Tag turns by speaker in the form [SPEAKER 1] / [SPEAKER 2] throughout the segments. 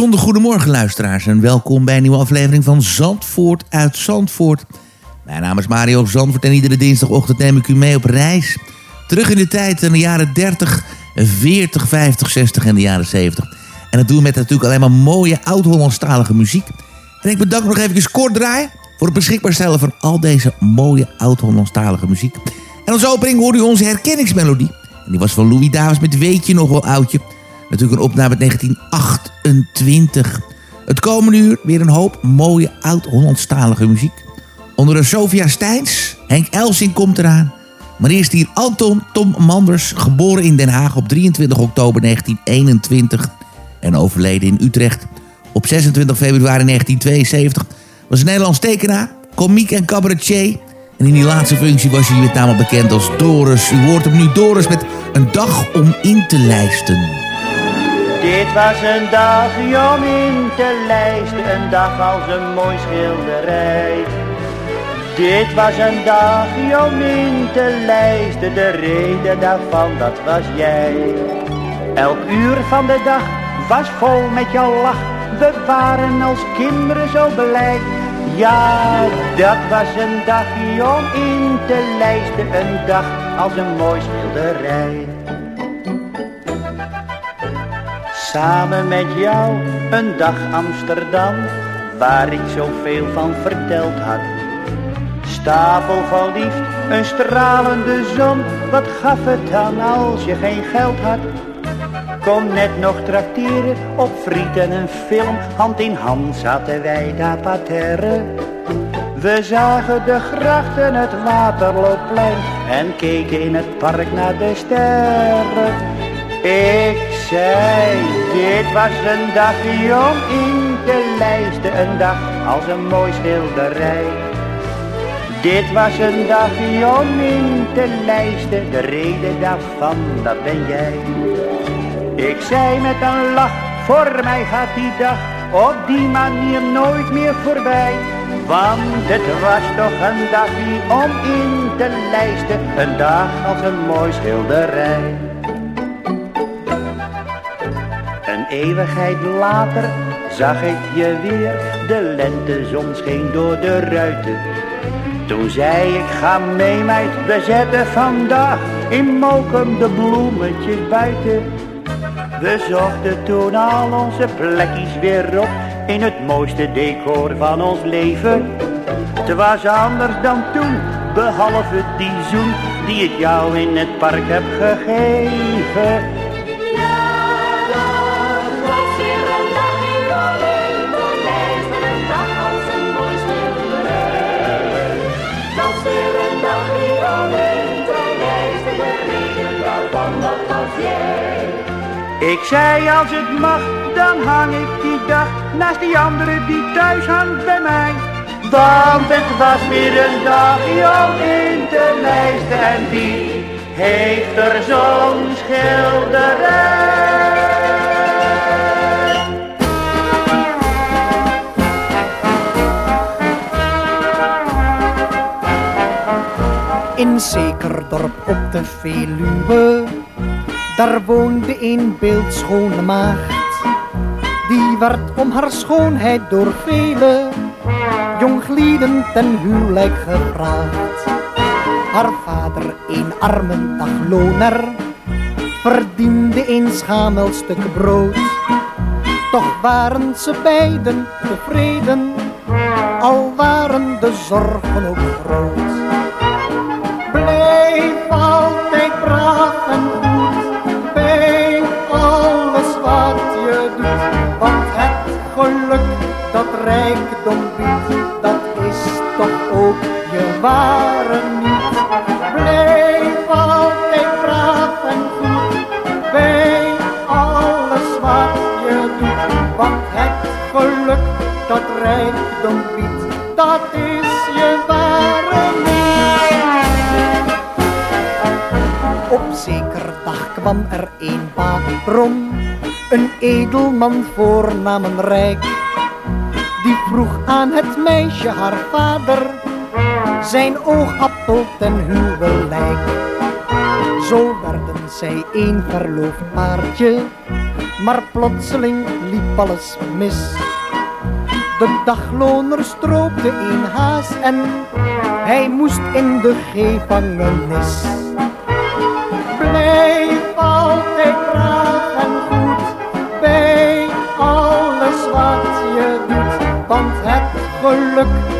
[SPEAKER 1] Bijzonder goedemorgen luisteraars en welkom bij een nieuwe aflevering van Zandvoort uit Zandvoort. Mijn naam is Mario Zandvoort en iedere dinsdagochtend neem ik u mee op reis. Terug in de tijd in de jaren 30, 40, 50, 60 en de jaren 70. En dat doen we met natuurlijk alleen maar mooie oud-Hollandstalige muziek. En ik bedank nog even kort draaien voor het beschikbaar stellen van al deze mooie oud-Hollandstalige muziek. En als opening hoorde u onze herkenningsmelodie. En die was van Louis Davis met Weet je nog wel oudje. Natuurlijk een opname uit 1928. Het komende uur weer een hoop mooie oud-Hollandstalige muziek. Onder de Sofia Steins, Henk Elsing komt eraan. Maar eerst hier Anton Tom Manders, geboren in Den Haag op 23 oktober 1921 en overleden in Utrecht op 26 februari 1972 Was een Nederlands tekenaar, komiek en cabaretier. En in die laatste functie was hij met name bekend als Doris. U hoort hem nu Doris met een dag om in te lijsten.
[SPEAKER 2] Dit was een dag om in te lijsten, een dag als een mooi schilderij. Dit was een dag om in te lijsten, de reden daarvan dat was jij. Elk uur van de dag was vol met jouw lach, we waren als kinderen zo blij. Ja, dat was een dag om in te lijsten, een dag als een mooi schilderij. Samen met jou een dag Amsterdam, waar ik zoveel van verteld had. Stapel van liefd, een stralende zon, wat gaf het dan als je geen geld had? Kom net nog trakteren op friet en een film, hand in hand zaten wij daar paterre. We zagen de grachten, het Waterloopplein en keken in het park naar de sterren. Ik zei, dit was een dag om in te lijsten, een dag als een mooi schilderij. Dit was een dag om in te lijsten, de reden daarvan, dat ben jij. Ik zei met een lach, voor mij gaat die dag op die manier nooit meer voorbij. Want het was toch een dag om in te lijsten, een dag als een mooi schilderij. Eeuwigheid later zag ik je weer, de lentezon scheen door de ruiten. Toen zei ik, ga mee meid, we zetten vandaag in Mokum de bloemetjes buiten. We zochten toen al onze plekjes weer op in het mooiste decor van ons leven. Het was anders dan toen, behalve die zoen die ik jou in het park heb gegeven. Ik zei als het mag, dan hang ik die dag naast die andere die thuis hangt bij mij. Want het was weer een dag om in te lijsten en die heeft er zo'n schilderij.
[SPEAKER 3] In zeker dorp op de Veluwe, daar woonde een beeldschone maagd. Die werd om haar schoonheid door vele jonglieden ten huwelijk gevraagd. Haar vader, een arme dagloner, verdiende een schamel stuk brood. Toch waren ze beiden tevreden, al waren de zorgen ook groot. Je ware niet. Blijf altijd braaf en goed bij alles wat je doet. Want het geluk dat rijkdom biedt, dat is je ware niet. Op zeker dag kwam er een baron, een edelman voornamen rijk. Die vroeg aan het meisje haar vader, zijn oogappel ten huwelijk. Zo werden zij een verloofd paardje, maar plotseling liep alles mis. De dagloner stroopte een haas en hij moest in de gevangenis. Blijf altijd braaf en goed bij alles wat je doet. Want het geluk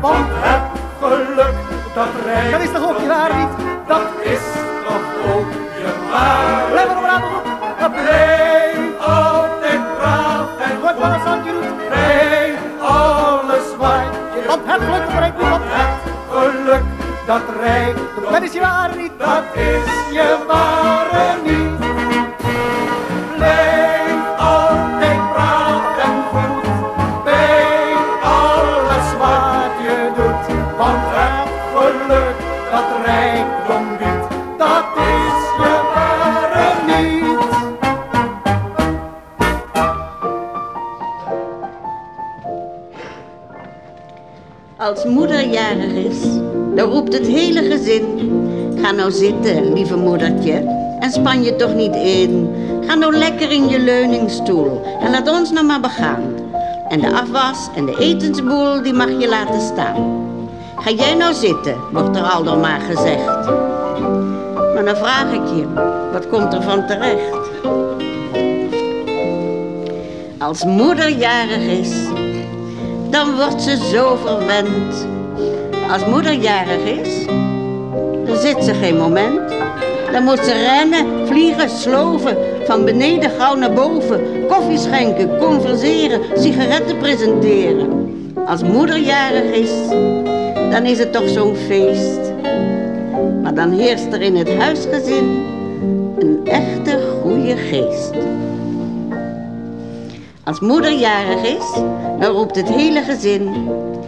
[SPEAKER 3] Want het geluk dat rijdt. Dat is toch ook je waar niet? Dat is toch ook je waar. Blijf maar braaf. Blijf altijd braaf. En goed wat is wat je doet? Alles wat je Want het geluk trekt niet. Want het geluk dat rijdt.
[SPEAKER 4] Jarig is, dan roept het hele gezin. Ga nou zitten, lieve moedertje, en span je toch niet in. Ga nou lekker in je leuningstoel en laat ons nou maar begaan. En de afwas en de etensboel, die mag je laten staan. Ga jij nou zitten, wordt er al dan maar gezegd. Maar dan vraag ik je, wat komt er van terecht? Als moeder jarig is, dan wordt ze zo verwend. Als moeder jarig is, dan zit ze geen moment. Dan moet ze rennen, vliegen, sloven, van beneden gauw naar boven. Koffie schenken, converseren, sigaretten presenteren. Als moeder jarig is, dan is het toch zo'n feest. Maar dan heerst er in het huisgezin een echte goede geest. Als moeder jarig is, dan roept het hele gezin.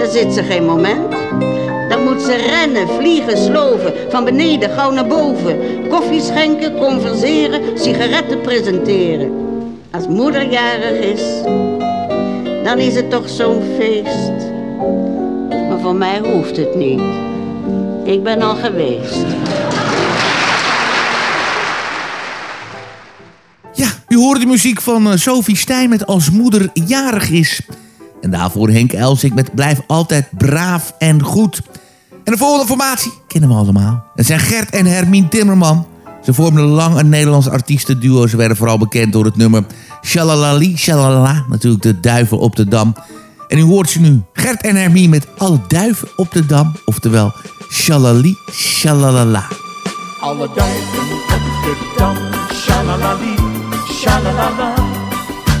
[SPEAKER 4] dan zit ze geen moment. Dan moet ze rennen, vliegen, sloven, van beneden gauw naar boven. Koffie schenken, converseren, sigaretten presenteren. Als moeder jarig is, dan is het toch zo'n feest. Maar voor mij hoeft het niet. Ik ben al geweest.
[SPEAKER 1] Ja, u hoorde de muziek van eh, Sophie Stijn met Als moeder jarig is. En daarvoor Henk Elsik met Blijf altijd braaf en goed. En de volgende formatie kennen we allemaal. Het zijn Gert en Hermine Timmerman. Ze vormden lang een Nederlands artiestenduo. Ze werden vooral bekend door het nummer Shalalali Shalala. Natuurlijk de duiven op de dam. En u hoort ze nu. Gert en Hermine met alle duiven op de dam. Oftewel Shalali Shalalala.
[SPEAKER 5] Alle duiven op de dam, shalalali, shalalala.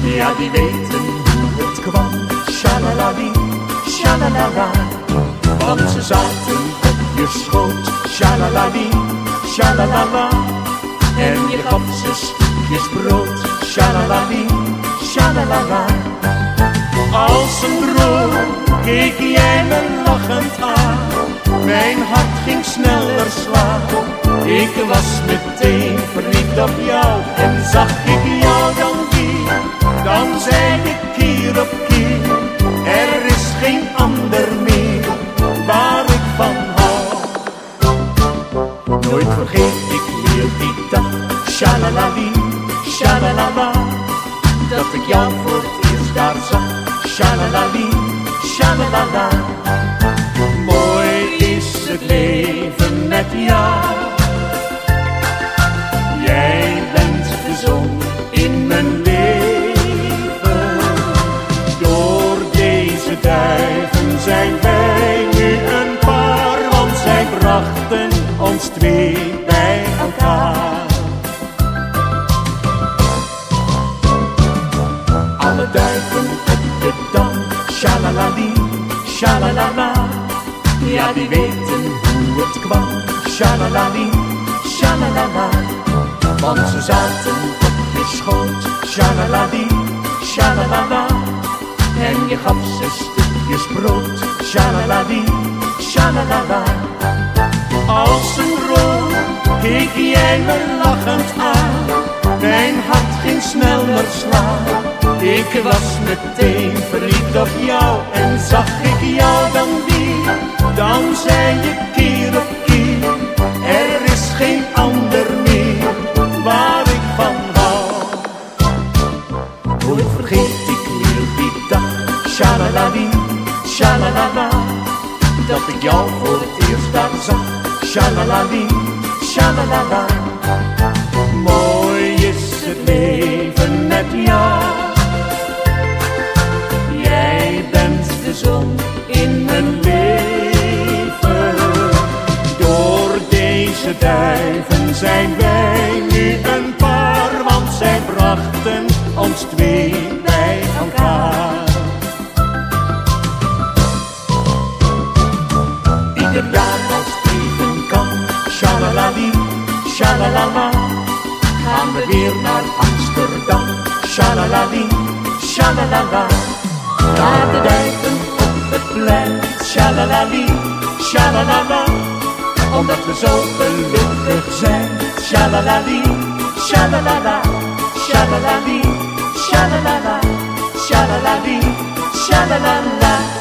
[SPEAKER 5] Ja, die weten hoe het kwam, shalalali, shalalala. Want ze zaten op je schoot, shalalali, shalalala. En je gaf ze stukjes brood, shalalali, shalalala. Als een droom keek jij me lachend aan. Mijn hart ging sneller Ik was meteen verliefd op jou en zag ik jou dan weer. Dan zei je keer op keer, er is geen ander meer waar ik van hou. Hoe vergeet ik nu die dag, shalaladi, shalalala. Dat ik jou voor het eerst daar zag, shalaladi, shalalala. Deze duiven zijn wij nu een paar, want zij brachten ons twee bij elkaar. Ieder jaar als even kan, shalalali, shalalala, gaan we weer naar Amsterdam, shalalali, shalalala. Naar de duiven op het plein, shalalali, shalalala omdat we zo gelukkig zijn. Shalalali, shalalala, shalalali, shalalala, shalalali, shalalala.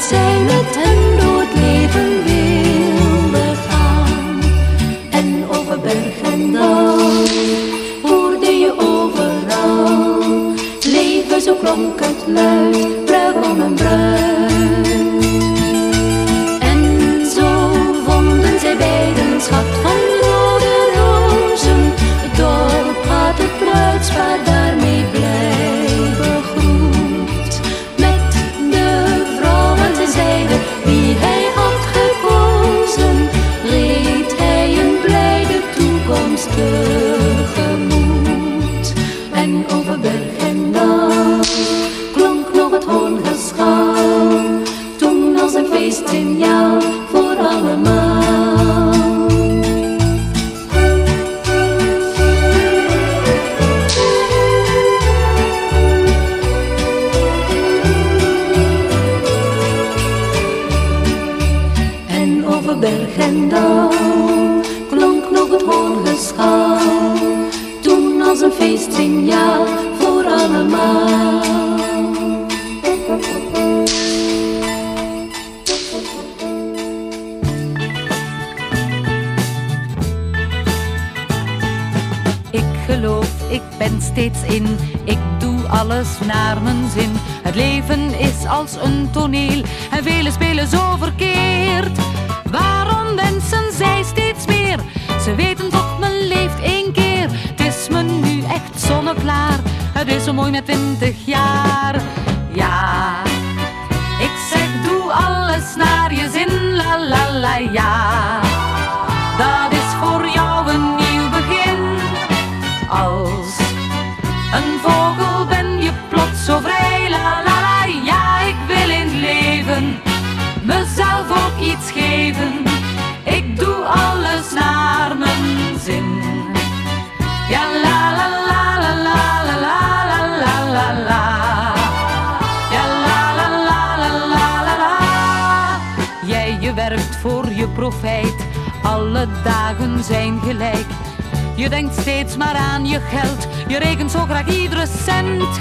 [SPEAKER 6] take me
[SPEAKER 7] tender. Iets geven. Ik doe alles naar mijn zin. Ja la la la la la la la la la la. Ja la la la la la la la. Jij je werkt voor je profijt, alle dagen zijn gelijk. Je denkt steeds maar aan je geld, je rekent zo graag iedere cent.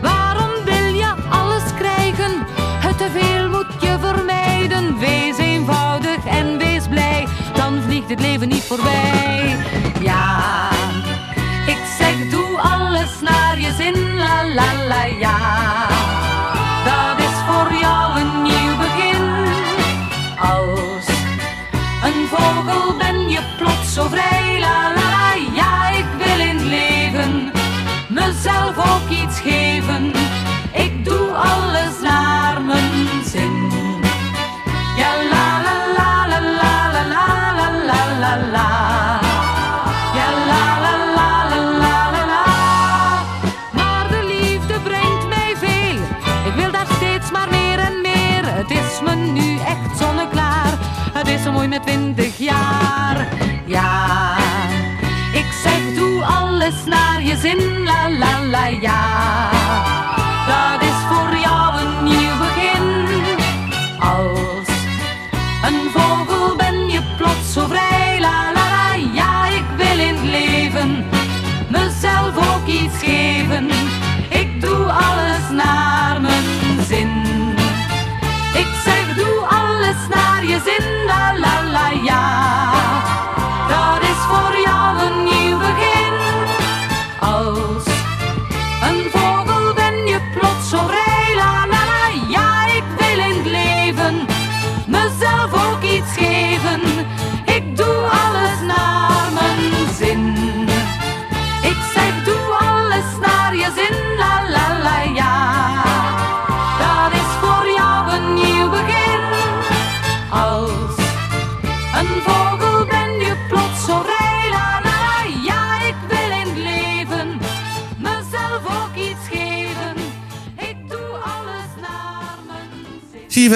[SPEAKER 7] Waarom wil je alles krijgen? Het te veel het leven niet voorbij. Ja, ik zeg doe alles naar je zin, la la la ja. Dat is voor jou een nieuw begin. Als een vogel ben je plots zo vrij,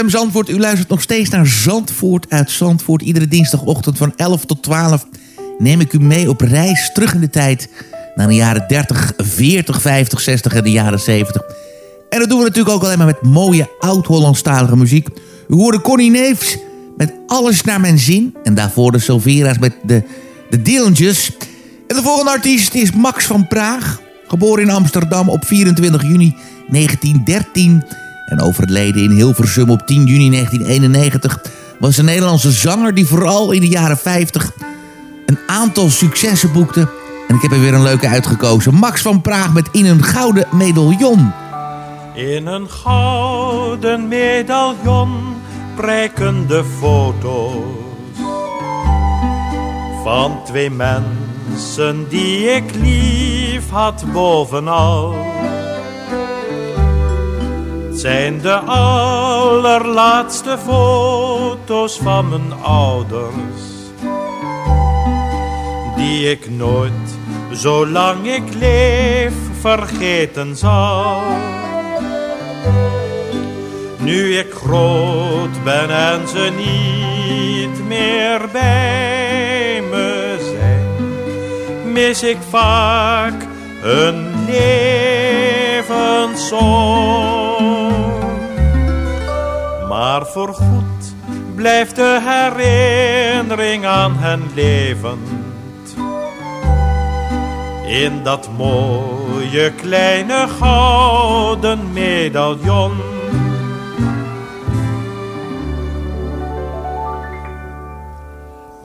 [SPEAKER 1] Zandvoort, u luistert nog steeds naar Zandvoort uit Zandvoort. Iedere dinsdagochtend van 11 tot 12 neem ik u mee op reis terug in de tijd... naar de jaren 30, 40, 50, 60 en de jaren 70. En dat doen we natuurlijk ook alleen maar met mooie oud-Hollandstalige muziek. U hoorde Connie Neefs met Alles naar mijn zin. En daarvoor de Silvera's met de, de. En de volgende artiest is Max van Praag. Geboren in Amsterdam op 24 juni 1913 en overleden in Hilversum op 10 juni 1991... was een Nederlandse zanger die vooral in de jaren 50 een aantal successen boekte. En ik heb er weer een leuke uitgekozen. Max van Praag met In een Gouden Medaillon.
[SPEAKER 8] In een gouden medaillon prijken de foto's van twee mensen die ik lief had bovenal. Zijn de allerlaatste foto's van mijn ouders, die ik nooit, zolang ik leef, vergeten zal. Nu ik groot ben en ze niet meer bij me zijn, mis ik vaak hun levenszorg. Maar voorgoed blijft de herinnering aan hen levend. In dat mooie kleine gouden medaillon.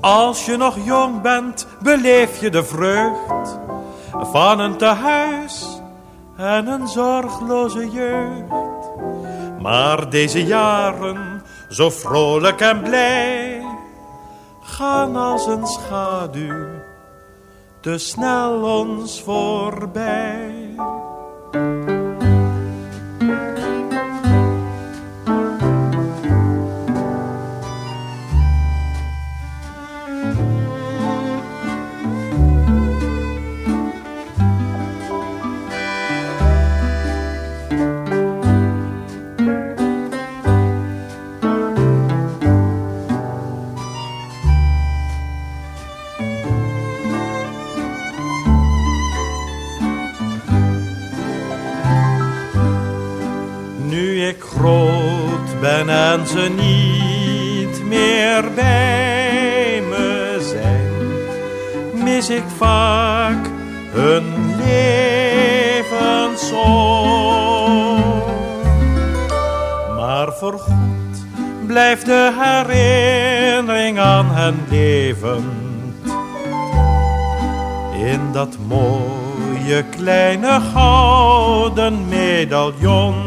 [SPEAKER 8] Als je nog jong bent, beleef je de vreugd van een tehuis en een zorgloze jeugd. Maar deze jaren, zo vrolijk en blij, gaan als een schaduw te snel ons voorbij. Vaak hun levenszon. Maar voorgoed blijft de herinnering aan hen leven. In dat mooie kleine gouden medaillon.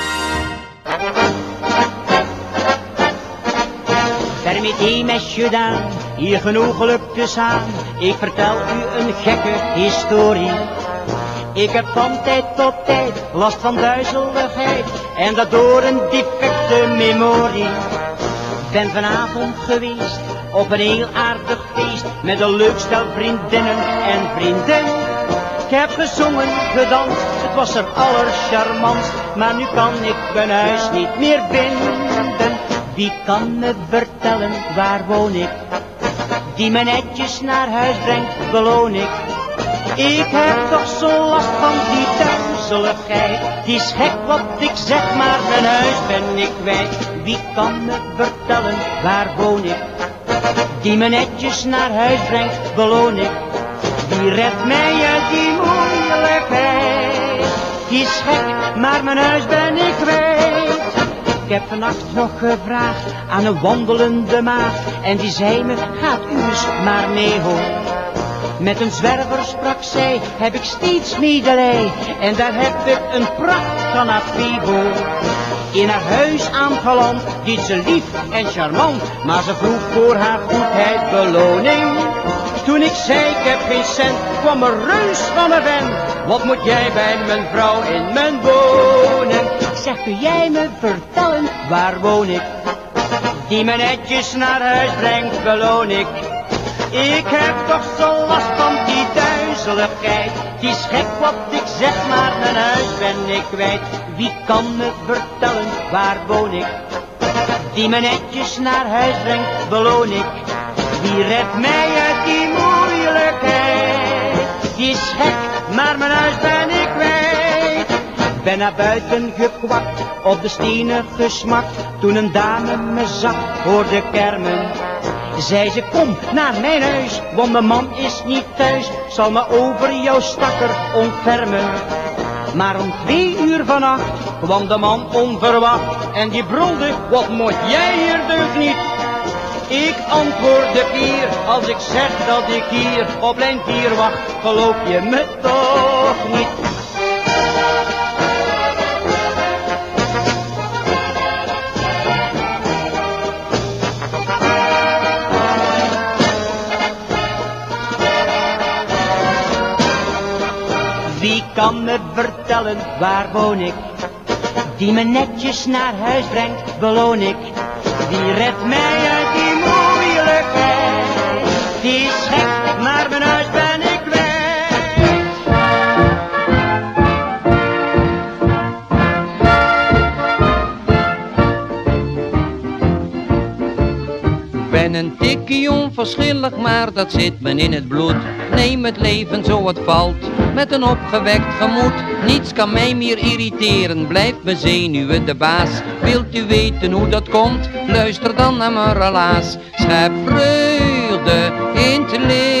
[SPEAKER 9] Permettez messieurs dames, hier genoeglijk staan. Ik vertel u een gekke historie. Ik heb van tijd tot tijd last van duizeligheid en dat door een defecte memorie. Ben vanavond geweest op een heel aardig feest met een leuk stel vriendinnen en vrienden. Ik heb gezongen, gedanst, het was er allercharmantst, maar nu kan ik mijn huis niet meer vinden. Wie kan me vertellen waar woon ik? Die me netjes naar huis brengt, beloon ik. Ik heb toch zo last van die duizeligheid. Het is gek wat ik zeg, maar mijn huis ben ik kwijt. Wie kan me vertellen waar woon ik? Die me netjes naar huis brengt, beloon ik. Wie redt mij uit die moeilijkheid? Is gek, maar mijn huis ben ik kwijt. Ik heb vannacht nog gevraagd aan een wandelende maag. En die zei me, gaat u eens maar mee hoor. Met een zwerver sprak zij, heb ik steeds medelij. En daar heb ik een pracht van Afibo. In haar huis aangeland, deed ze lief en charmant. Maar ze vroeg voor haar goedheid beloning. Toen ik zei, ik heb geen cent, kwam er reus van een vent. Wat moet jij bij mijn vrouw in mijn woning? Ik zeg, kun jij me vertellen, waar woon ik? Die me netjes naar huis brengt, beloon ik. Ik heb toch zo last van die duizeligheid. Het is gek wat ik zeg, maar mijn huis ben ik kwijt. Wie kan me vertellen, waar woon ik? Die me netjes naar huis brengt, beloon ik. Wie redt mij uit die moeilijkheid? Het is gek, maar mijn huis ben ik kwijt. Ben naar buiten gekwakt, op de stenen gesmakt. Toen een dame me zag, hoorde kermen. Zei ze, kom naar mijn huis, want mijn man is niet thuis. Zal me over jouw stakker ontfermen. Maar om twee uur vannacht kwam de man onverwacht. En die brulde, wat moet jij hier deugd niet? Ik antwoordde vier, als ik zeg dat ik hier op lijn 4 wacht, geloof je me toch niet? Wie kan me vertellen, waar woon ik? Die me netjes naar huis brengt, beloon ik. Wie redt mij uit huis ben ik kwijt.
[SPEAKER 10] ben een tikkie onverschillig, maar dat zit me in het bloed. Neem het leven zo het valt, met een opgewekt gemoed. Niets kan mij meer irriteren, blijf mijn zenuwen de baas. Wilt u weten hoe dat komt? Luister dan naar mijn relaas. Schep vreugde in het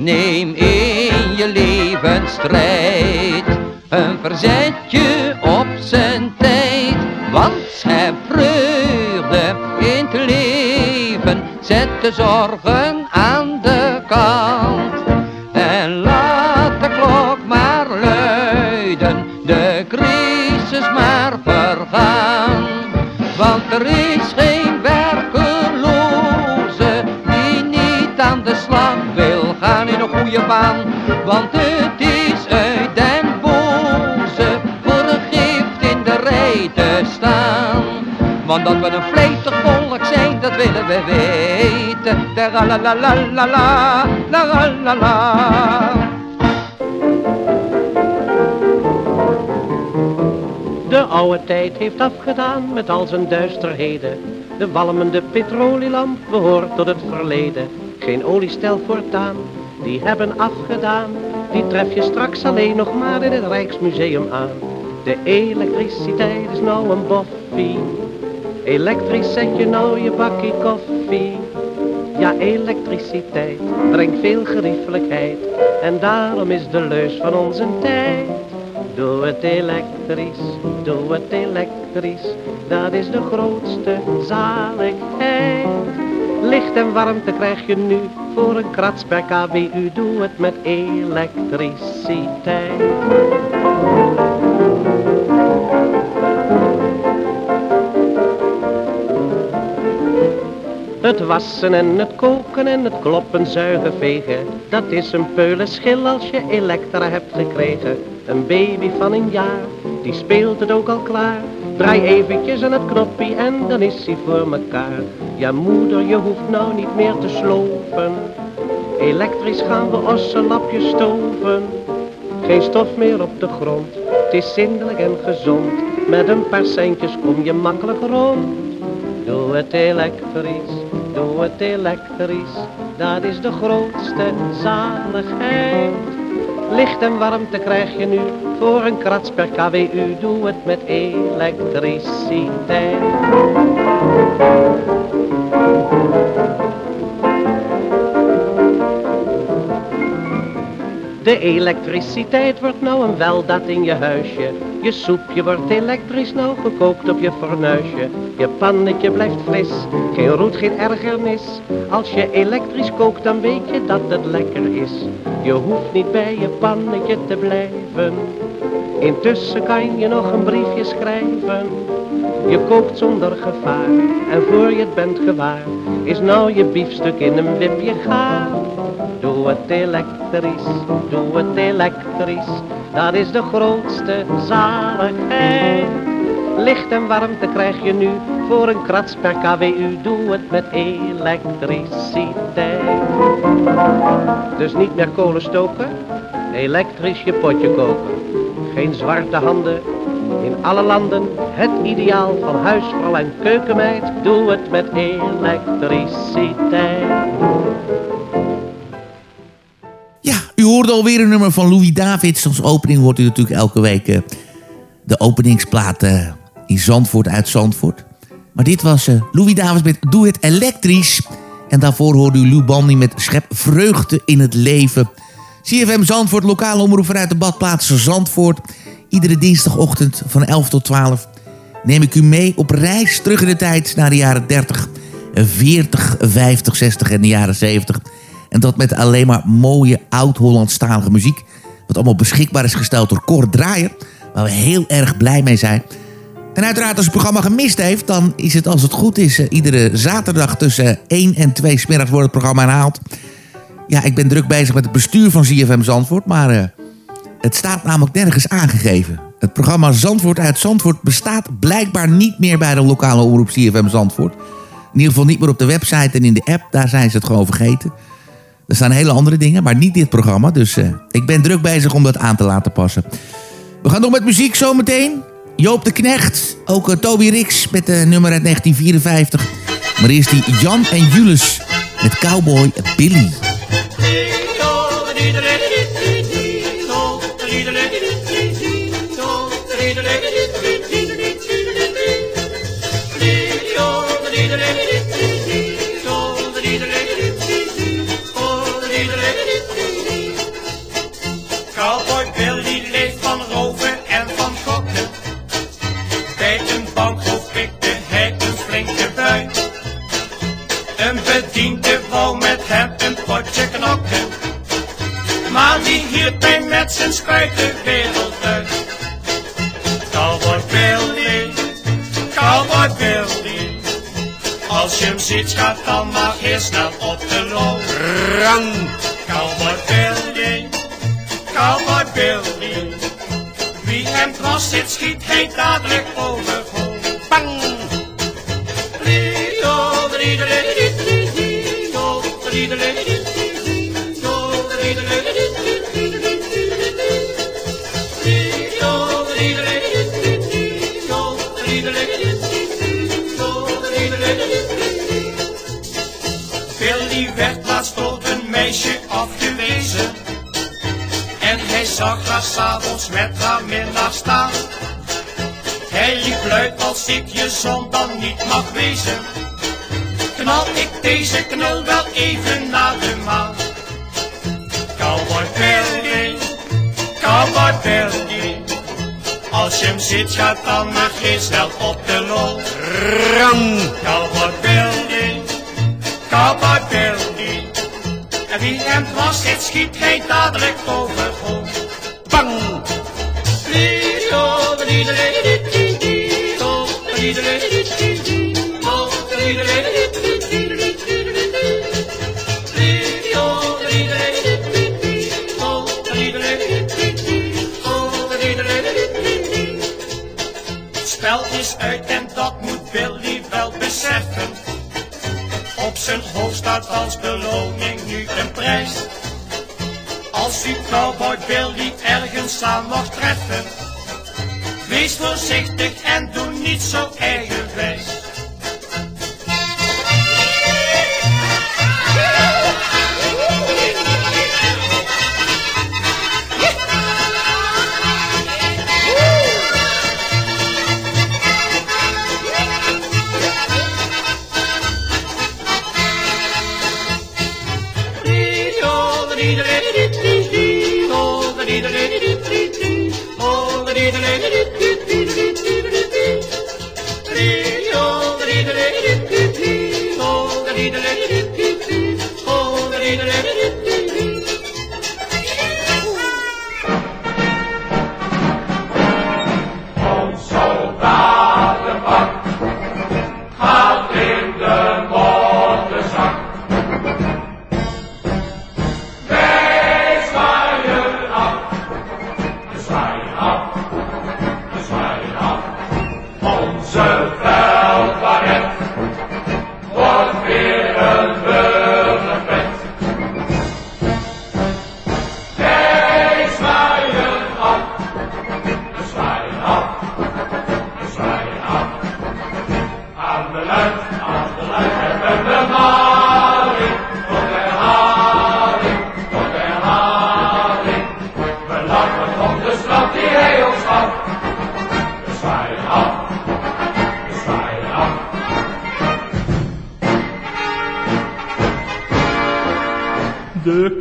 [SPEAKER 10] Neem in je leven strijd, een verzetje op zijn tijd. Want schep vreugde in het leven, zet de zorgen aan de kant. En laat de klok maar luiden, de crisis maar vergaan. Want er is Want het is uit den boze voor een gift in de rij te staan. Want dat we een vletig volk zijn, dat willen we weten. Da la la la la, la la la la.
[SPEAKER 11] De oude tijd heeft afgedaan met al zijn duisterheden. De walmende petrolielamp behoort tot het verleden. Geen oliestel voortaan, die hebben afgedaan. Die tref je straks alleen nog maar in het Rijksmuseum aan. De elektriciteit is nou een boffie. Elektrisch zet je nou je bakkie koffie. Ja, elektriciteit brengt veel geriefelijkheid. En daarom is de leus van onze tijd. Doe het elektrisch, doe het elektrisch, dat is de grootste zaligheid. Licht en warmte krijg je nu voor een krats per kWu, doe het met elektriciteit. Het wassen en het koken en het kloppen, zuigen, vegen. Dat is een peulenschil als je elektra hebt gekregen. Een baby van een jaar, die speelt het ook al klaar. Draai eventjes aan het knopje en dan is hij voor mekaar. Ja moeder, je hoeft nou niet meer te slopen. Elektrisch gaan we ossenlapjes stoven. Geen stof meer op de grond, het is zindelijk en gezond. Met een paar centjes kom je makkelijk rond. Doe het elektrisch, doe het elektrisch, dat is de grootste zaligheid. Licht en warmte krijg je nu voor een krats per kWu, doe het met elektriciteit. De elektriciteit wordt nou een weldaad in je huisje. Je soepje wordt elektrisch nou gekookt op je fornuisje. Je pannetje blijft fris, geen roet, geen ergernis. Als je elektrisch kookt dan weet je dat het lekker is. Je hoeft niet bij je pannetje te blijven. Intussen kan je nog een briefje schrijven. Je kookt zonder gevaar en voor je het bent gewaar is nou je biefstuk in een wipje gaar. Doe het elektrisch, doe het elektrisch, dat is de grootste zaligheid. Licht en warmte krijg je nu voor een krats per kWu, doe het met elektriciteit. Dus niet meer kolen stoken, elektrisch je potje koken. Geen zwarte handen, in alle landen het ideaal van huisvrouw en keukenmeid. Doe het met elektriciteit.
[SPEAKER 1] U hoorde alweer een nummer van Louis Davids. Als opening hoort u natuurlijk elke week eh, de openingsplaat eh, in Zandvoort uit Zandvoort. Maar dit was uh, Louis Davids met Doe het elektrisch. En daarvoor hoorde u Lou Bandy met Schep vreugde in het leven. CFM Zandvoort, lokale omroep vanuit de badplaats Zandvoort. Iedere dinsdagochtend van 11 tot 12 neem ik u mee op reis terug in de tijd naar de jaren 30, 40, 50, 60 en de jaren 70. En dat met alleen maar mooie oud-Hollandstalige muziek. Wat allemaal beschikbaar is gesteld door Cor Draaier. Waar we heel erg blij mee zijn. En uiteraard als het programma gemist heeft... dan is het als het goed is... Uh, iedere zaterdag tussen 1 en 2 smiddags wordt het programma herhaald. Ja, ik ben druk bezig met het bestuur van ZFM Zandvoort... maar uh, het staat namelijk nergens aangegeven. Het programma Zandvoort uit Zandvoort bestaat blijkbaar niet meer... bij de lokale omroep ZFM Zandvoort. In ieder geval niet meer op de website en in de app. Daar zijn ze het gewoon vergeten. Er staan hele andere dingen, maar niet dit programma. Dus uh, ik ben druk bezig om dat aan te laten passen. We gaan nog met muziek zometeen. Joop de Knecht, ook uh, Toby Rix met de nummer uit 1954. Maar eerst die Jan en Jules met Cowboy Billy.
[SPEAKER 12] Maar die hield hij met zijn spuit de wereld uit. Cowboy Billy, Cowboy Billy. Als je hem ziet, gaat dan maar eerst snel op de loop. Rang! Cowboy Billy, Cowboy Billy. Wie hem dwars zit, schiet hij dadelijk overhoop. Bang! Lido, lido, lido, lido, lido, laatst een meisje afgewezen. En hij zag haar s'avonds met haar minnaar staan. Hij liep luid als ik je zon dan niet mag wezen. Knal ik deze knul wel even naar de maan. Cowboy Billy, Cowboy Billy. Als je hem ziet, gaat dan maar geen snel op de lol. Ram! Cowboy Billy, Cowboy Billy. En wie hem dwars zit, schiet hij dadelijk overhoop. Bang! Lido, Spel is uit en dat moet Billy wel beseffen. Zijn hoofd staat als beloning nu een prijs. Als u cowboy Billy ergens aan mag treffen. Wees voorzichtig en doe niet zo eigenwijs.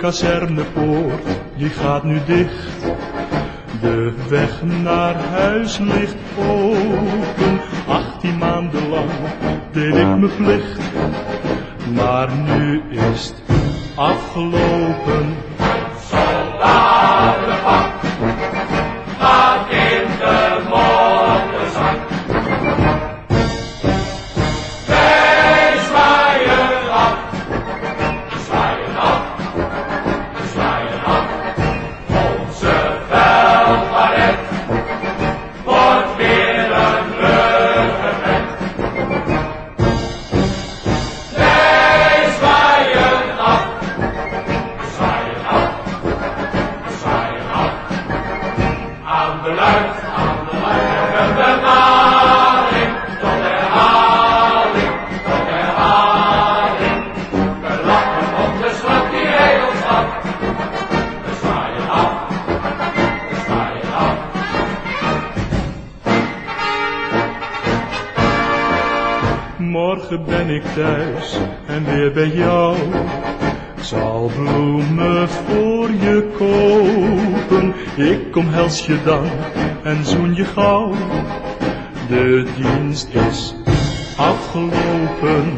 [SPEAKER 13] Kazernepoort, die gaat nu dicht. De weg naar huis ligt open. Achttien maanden lang deed ik mijn plicht. Maar nu is het afgelopen. Je en zoen je gauw. De dienst is afgelopen.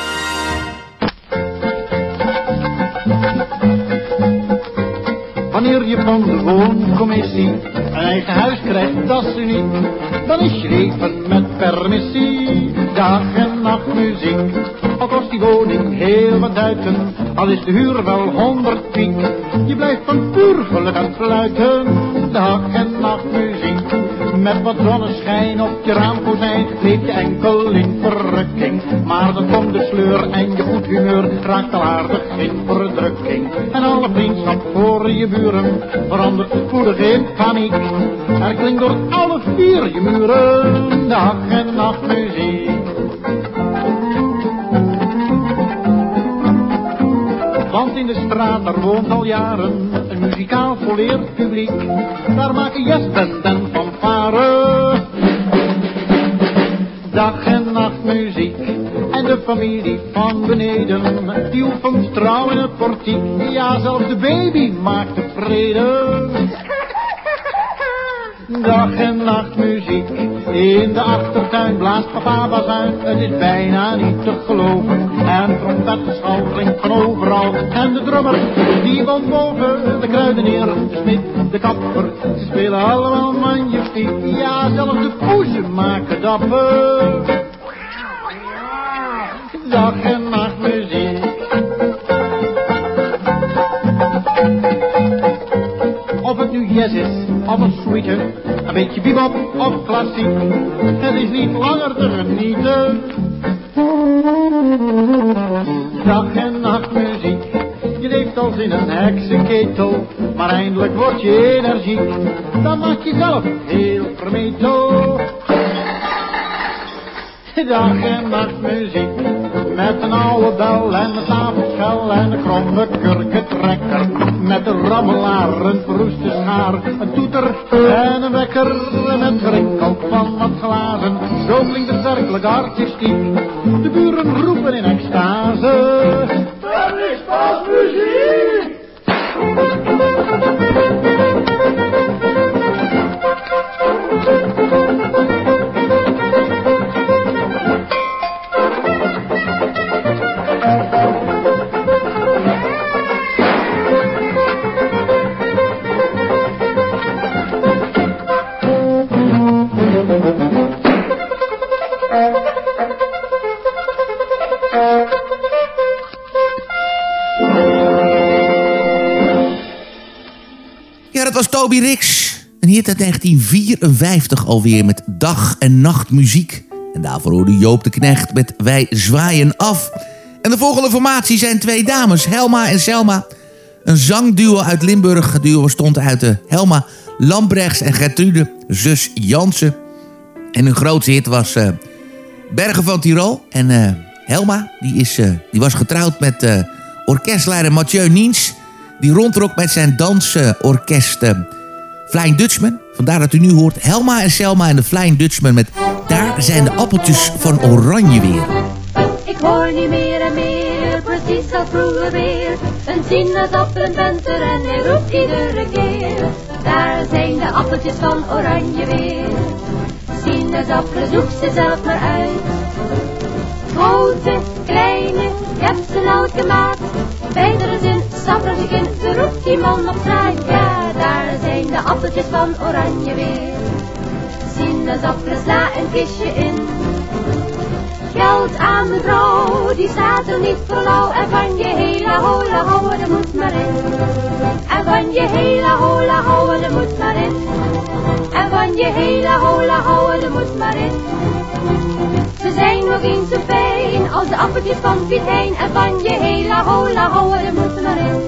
[SPEAKER 14] Wanneer je van de wooncommissie een eigen huis krijgt, dat is uniek. Dan is je leven met permissie, dag en nacht muziek. Al kost die woning heel wat duiten, al is de huur wel honderd piek. Je blijft van puur geluk aan dag en nacht muziek. Met wat zonneschijn op je raamkozijn leef je enkel in verrukking. Maar dan komt de sleur en je goed humeur raakt al aardig in verdrukking. En alle vriendschap voor je buren verandert spoedig in paniek. Er klinkt door alle vier je muren dag en nacht muziek. Want in de straat, daar woont al jaren muzikaal volleerd publiek. Daar maken jazzband en fanfare dag en nacht muziek. En de familie van beneden, die oefent trouw in het portiek. Ja, zelfs de baby maakt tevreden. Dag en nacht muziek, in de achtertuin blaast papa bazuin. Het is bijna niet te geloven, en trompetschal klinkt van overal. En de drummer, die woont boven, de kruidenier, de smid, de kapper. Ze spelen allemaal magnifiek, ja, zelfs de poezen maken dapper. Dag en nacht jazz is of een suite, een beetje bebop of klassiek. Het is niet langer te genieten. Dag en nacht muziek, je leeft als in een heksenketel, maar eindelijk word je energiek. Dan maak je zelf heel vermetel. Dag en nacht muziek, met een oude bel en een tafelschel en een kromme kurkentrekker. Met een rammelaar, een verroeste schaar, een toeter en een wekker. Met gerinkel van wat glazen, zo klinkt het werkelijk artistiek. De buren roepen in extase.
[SPEAKER 1] Toby Rix. Een hit uit 1954 alweer met dag en nacht muziek. En daarvoor hoorde Joop de Knecht met Wij zwaaien af. En de volgende formatie zijn twee dames, Helma en Selma. Een zangduo uit Limburg. Het duo bestond uit de Helma Lambrechts en Gertrude, zus Jansen. En hun grootste hit was eh, Bergen van Tirol. En eh, Helma, die, is, eh, die was getrouwd met eh, orkestleider Mathieu Niens... die rondtrok met zijn dansorkest eh, Flying Dutchman. Vandaar dat u nu hoort Helma en Selma en de Flying Dutchman... met Daar zijn de appeltjes van oranje weer.
[SPEAKER 15] Ik hoor niet meer en meer, precies als vroeger weer. Een sinaasappel en hij roept iedere keer. Daar zijn de appeltjes van oranje weer. Sinaasappelen zoek ze zelf maar uit. Grote, kleine, je hebt ze elke maat. Beidere zijn sappeltjes, ze roept die man op straat. Ja, daar zijn de appeltjes van oranje weer. Sinaasappelen sla een kistje in. Geld aan de vrouw, die staat er niet voor lauw. En van je hele hola houden, er moet maar in. En van je hele hola houden, er moet maar in. En van je hele hola houden, er moet maar in. Ze zijn nog eens zo fijn als de appeltjes van Piet Hein. En van je hele hola houden, er moet maar in.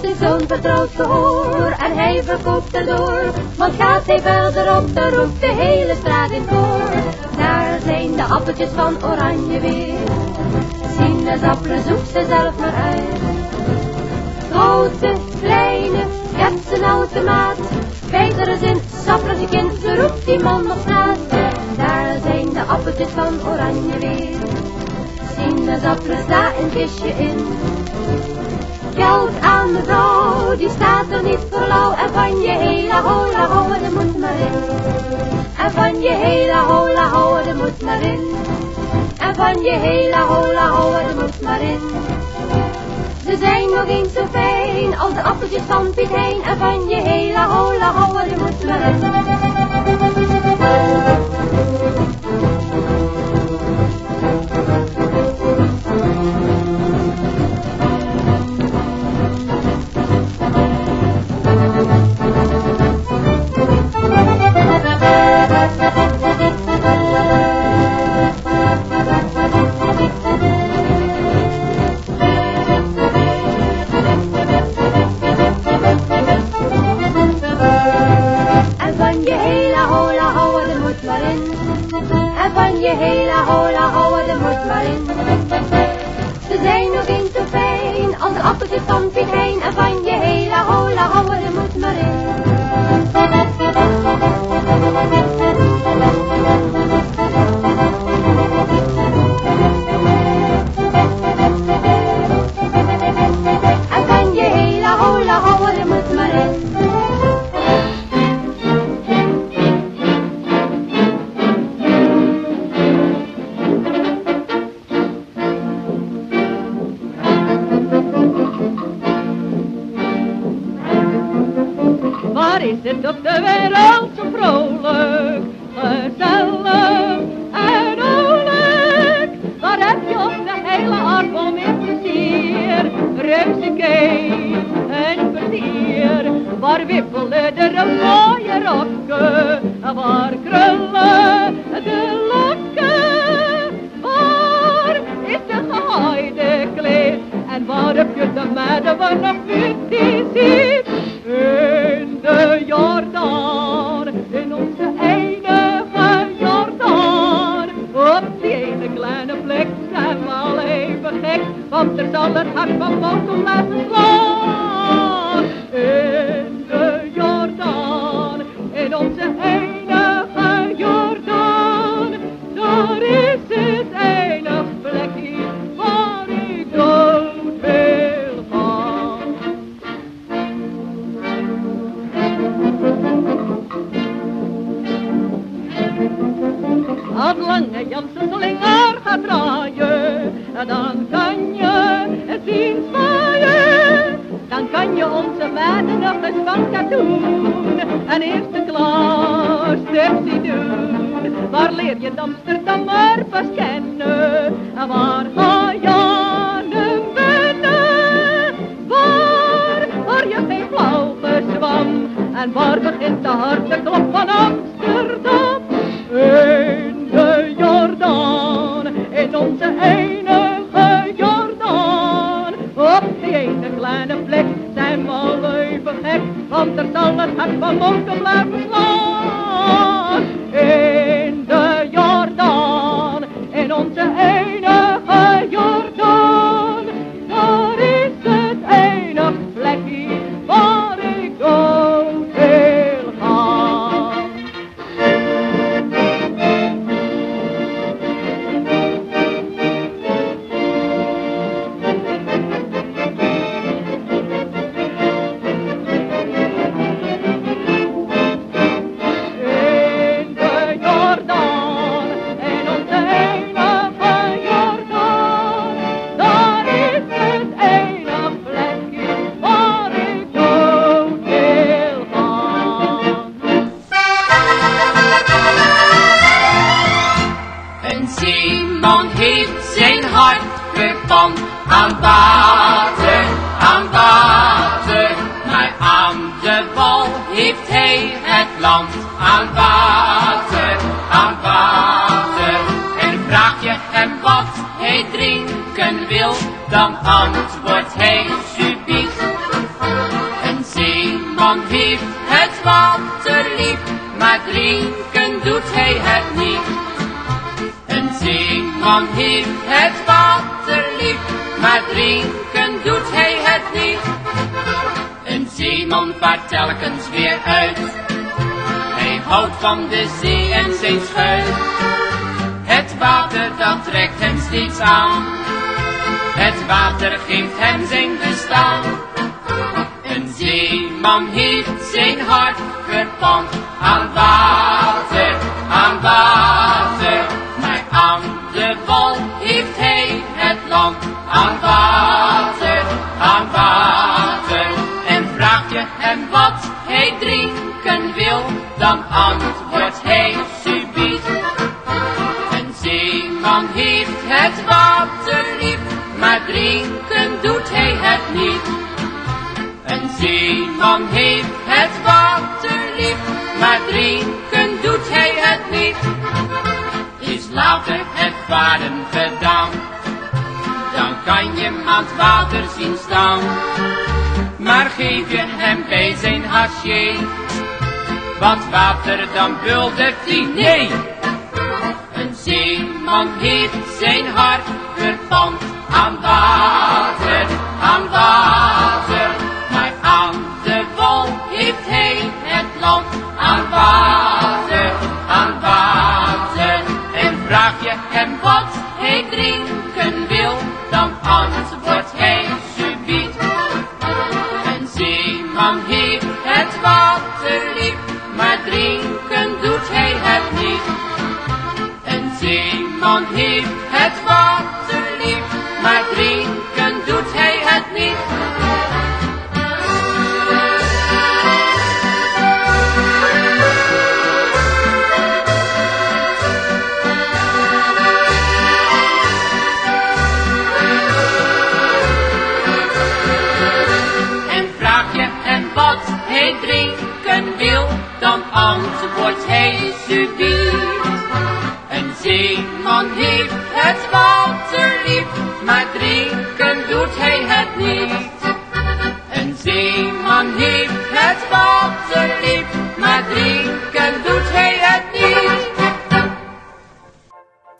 [SPEAKER 15] De zoon vertrouwt gehoor en hij verkoopt erdoor. Want gaat hij op, dan roept de hele straat in koor. Daar zijn de appeltjes van oranje weer. Sinaasappelen zoek ze zelf maar uit. Grote, kleine, je ze nou te sappeltje kind, ze roept die man op straat. Daar zijn de appeltjes van oranje weer. Sinaasappelen sta een kistje in. Geld aan de vrouw, die staat er niet voor lauw. En van je hele hola houden, er moet maar in. En van je hele hola houden, er moet maar in. En van je hele hola houden, er moet maar in. Ze zijn nog eens zo fijn als de appeltjes van Piet Hein. En van je hele hola houden, moet maar
[SPEAKER 16] is op de wereld zo vrolijk, gezellig en oorlijk. Wat heb je op de hele aard wel meer plezier? Reuzekeet en plezier, waar wippelen de mooie rokken, waar krullen de lokken. Waar is de gehaaide kleed en waar heb je de madden van een beauty all
[SPEAKER 17] the Man heeft het water lief, maar drinken doet hij het niet. Een zeeman heeft het water lief, maar drinken doet hij het niet. Is later het varen gedaan, dan kan je hem aan het water zien staan. Maar geef je hem bij zijn hasje, wat water dan buldert hij. Nee! Simon heeft zijn hart verpand aan water, aan water. Maar aan de wol heeft hij het land aan water.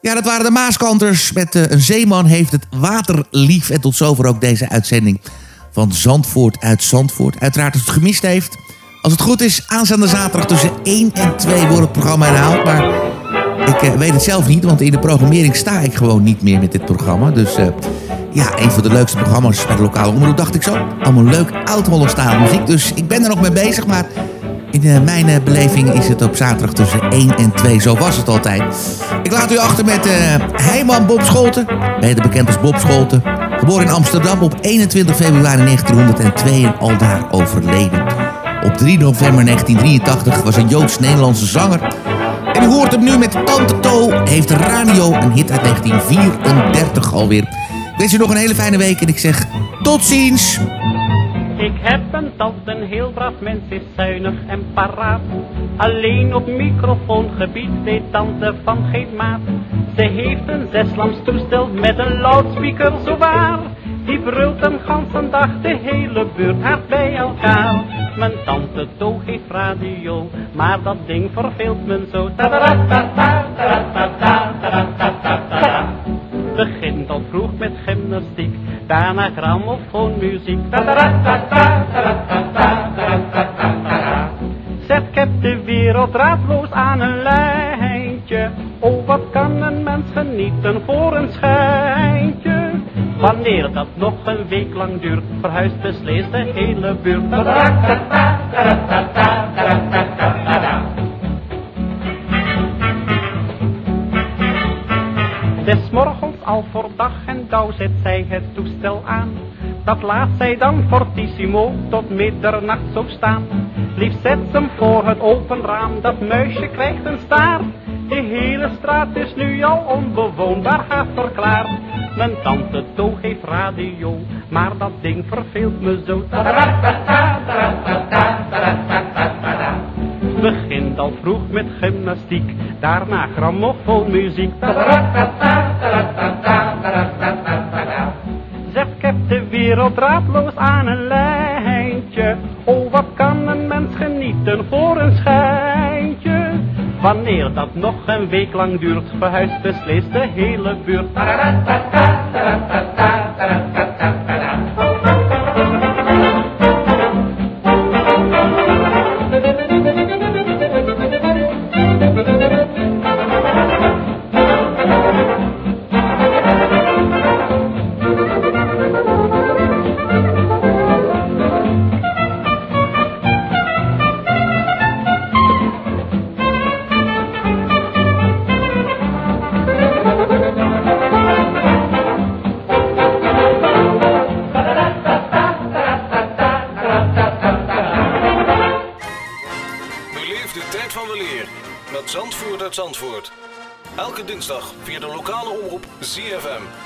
[SPEAKER 1] Ja, dat waren de Maaskanters met uh, Een zeeman heeft het water lief. En tot zover ook deze uitzending van Zandvoort uit Zandvoort. Uiteraard als het gemist heeft. Als het goed is, aanstaande zaterdag tussen 1 en 2 wordt het programma herhaald. Maar ik uh, weet het zelf niet, want in de programmering sta ik gewoon niet meer met dit programma. Dus uh, ja, een van de leukste programma's bij de lokale omroep, dacht ik zo. Allemaal leuk oud-Hollandstalige muziek, dus ik ben er nog mee bezig. Maar in uh, mijn uh, beleving is het op zaterdag tussen 1 en 2. Zo was het altijd. Ik laat u achter met uh, Heiman Bob Scholten. Beter bekend als Bob Scholten. Geboren in Amsterdam op 21 februari 1902 en aldaar overleden. Op 3 november 1983 was een Joods-Nederlandse zanger. En u hoort hem nu met Tante To. Heeft radio een hit uit 1934 alweer. Ik wens u nog een hele fijne week en ik zeg tot ziens.
[SPEAKER 18] Ik heb een heel braaf mens, is zuinig en paraat. Alleen op microfoongebied weet tante van geen maat. Ze heeft een zeslams toestel met een loudspeaker zo waar. Die brult een ganse dag de hele buurt hard bij elkaar. Mijn tante To heeft radio, maar dat ding verveelt me zo. Begint al vroeg met gymnastiek, daarna grammofoonmuziek. Zet ik heb de wereld raadloos aan een lijntje. Oh, wat kan een mens genieten voor een schijntje? Wanneer dat nog een week lang duurt, verhuist beslist de hele buurt. Des morgens al voor dag en dauw zet zij het toestel aan. Dat laat zij dan fortissimo tot middernacht zo staan. Liefst zet ze hem voor het open raam, dat muisje krijgt een staart. De hele straat is nu al onbewoonbaar, haast verklaard. Mijn tante To heeft radio, maar dat ding verveelt me zo. Begint al vroeg met gymnastiek, daarna grammofoonmuziek. Zeg, ik de wereld raadloos aan een lijntje. Oh, wat kan een mens genieten voor een schijntje? Wanneer dat nog een week lang duurt, verhuist beslist de hele buurt.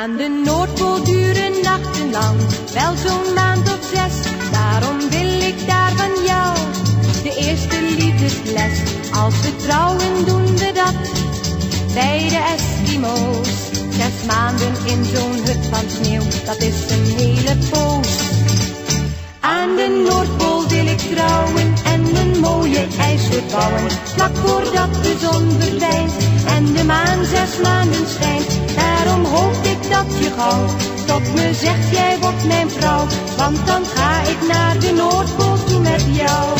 [SPEAKER 7] Aan de Noordpool duren nachtenlang, wel zo'n maand of zes. Daarom wil ik daar van jou de eerste liefdesles. Als we trouwen doen we dat bij de Eskimo's. Zes maanden in zo'n hut van sneeuw, dat is een hele poos. Aan de Noordpool wil ik trouwen en een mooie ijssoort bouwen. Vlak voordat de zon verdwijnt en de maan zes maanden schijnt. Dat tot me zegt jij wordt mijn vrouw. Want dan ga ik naar de Noordpool met jou.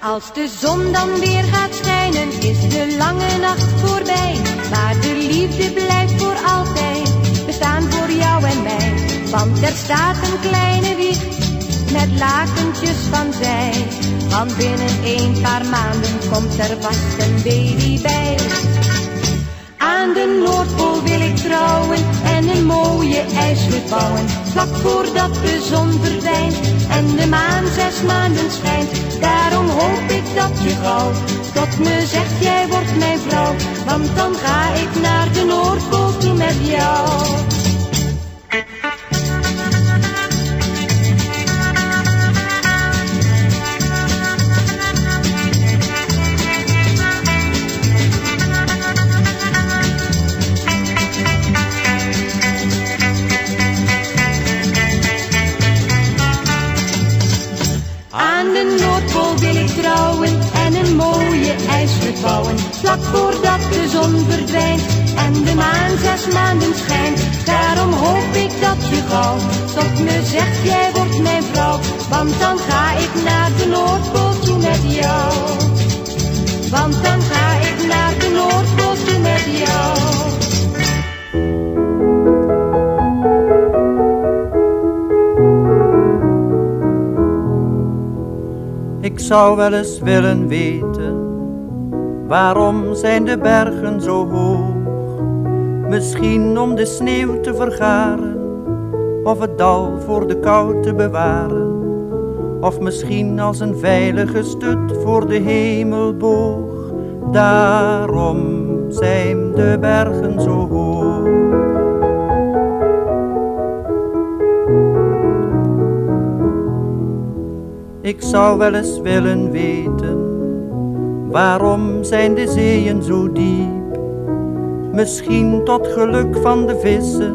[SPEAKER 7] Als de zon dan weer gaat schijnen is de lange nacht voorbij. Maar de liefde blijft voor altijd. We staan voor jou en mij. Want er staat een kleine wieg met lakentjes van zij. Want binnen een paar maanden komt er vast een baby bij. Aan de Noordpool wil ik trouwen en een mooie ijshut bouwen. Vlak voordat de zon verdwijnt en de maan zes maanden schijnt. Daarom hoop ik dat je gauw tot me zegt jij wordt mijn vrouw. Want dan ga ik naar de Noordpool toe met jou. Bouwen. Vlak voordat de zon verdwijnt en de maan zes maanden schijnt. Daarom hoop ik dat je gauw tot me zegt jij wordt mijn vrouw. Want dan ga ik naar de Noordpool toe met jou. Want dan ga ik naar de Noordpool toe met jou.
[SPEAKER 19] Ik zou wel eens willen weten, waarom zijn de bergen zo hoog? Misschien om de sneeuw te vergaren, of het dal voor de kou te bewaren. Of misschien als een veilige stut voor de hemelboog. Daarom zijn de bergen zo hoog. Ik zou wel eens willen weten, waarom zijn de zeeën zo diep? Misschien tot geluk van de vissen,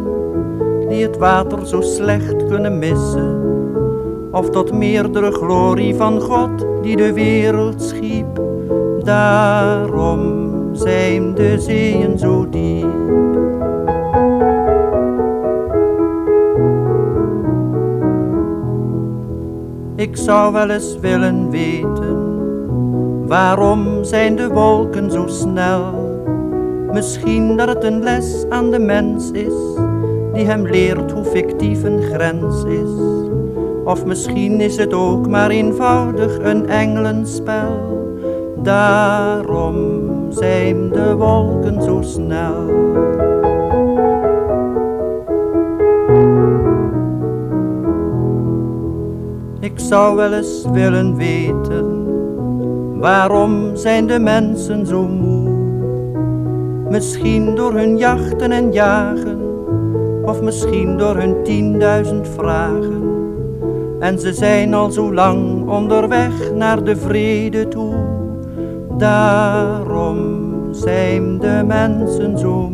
[SPEAKER 19] die het water zo slecht kunnen missen. Of tot meerdere glorie van God, die de wereld schiep. Daarom zijn de zeeën zo diep. Ik zou wel eens willen weten, waarom zijn de wolken zo snel? Misschien dat het een les aan de mens is, die hem leert hoe fictief een grens is. Of misschien is het ook maar eenvoudig een engelenspel. Daarom zijn de wolken zo snel. Ik zou wel eens willen weten, waarom zijn de mensen zo moe? Misschien door hun jachten en jagen, of misschien door hun tienduizend vragen. En ze zijn al zo lang onderweg naar de vrede toe. Daarom zijn de mensen zo.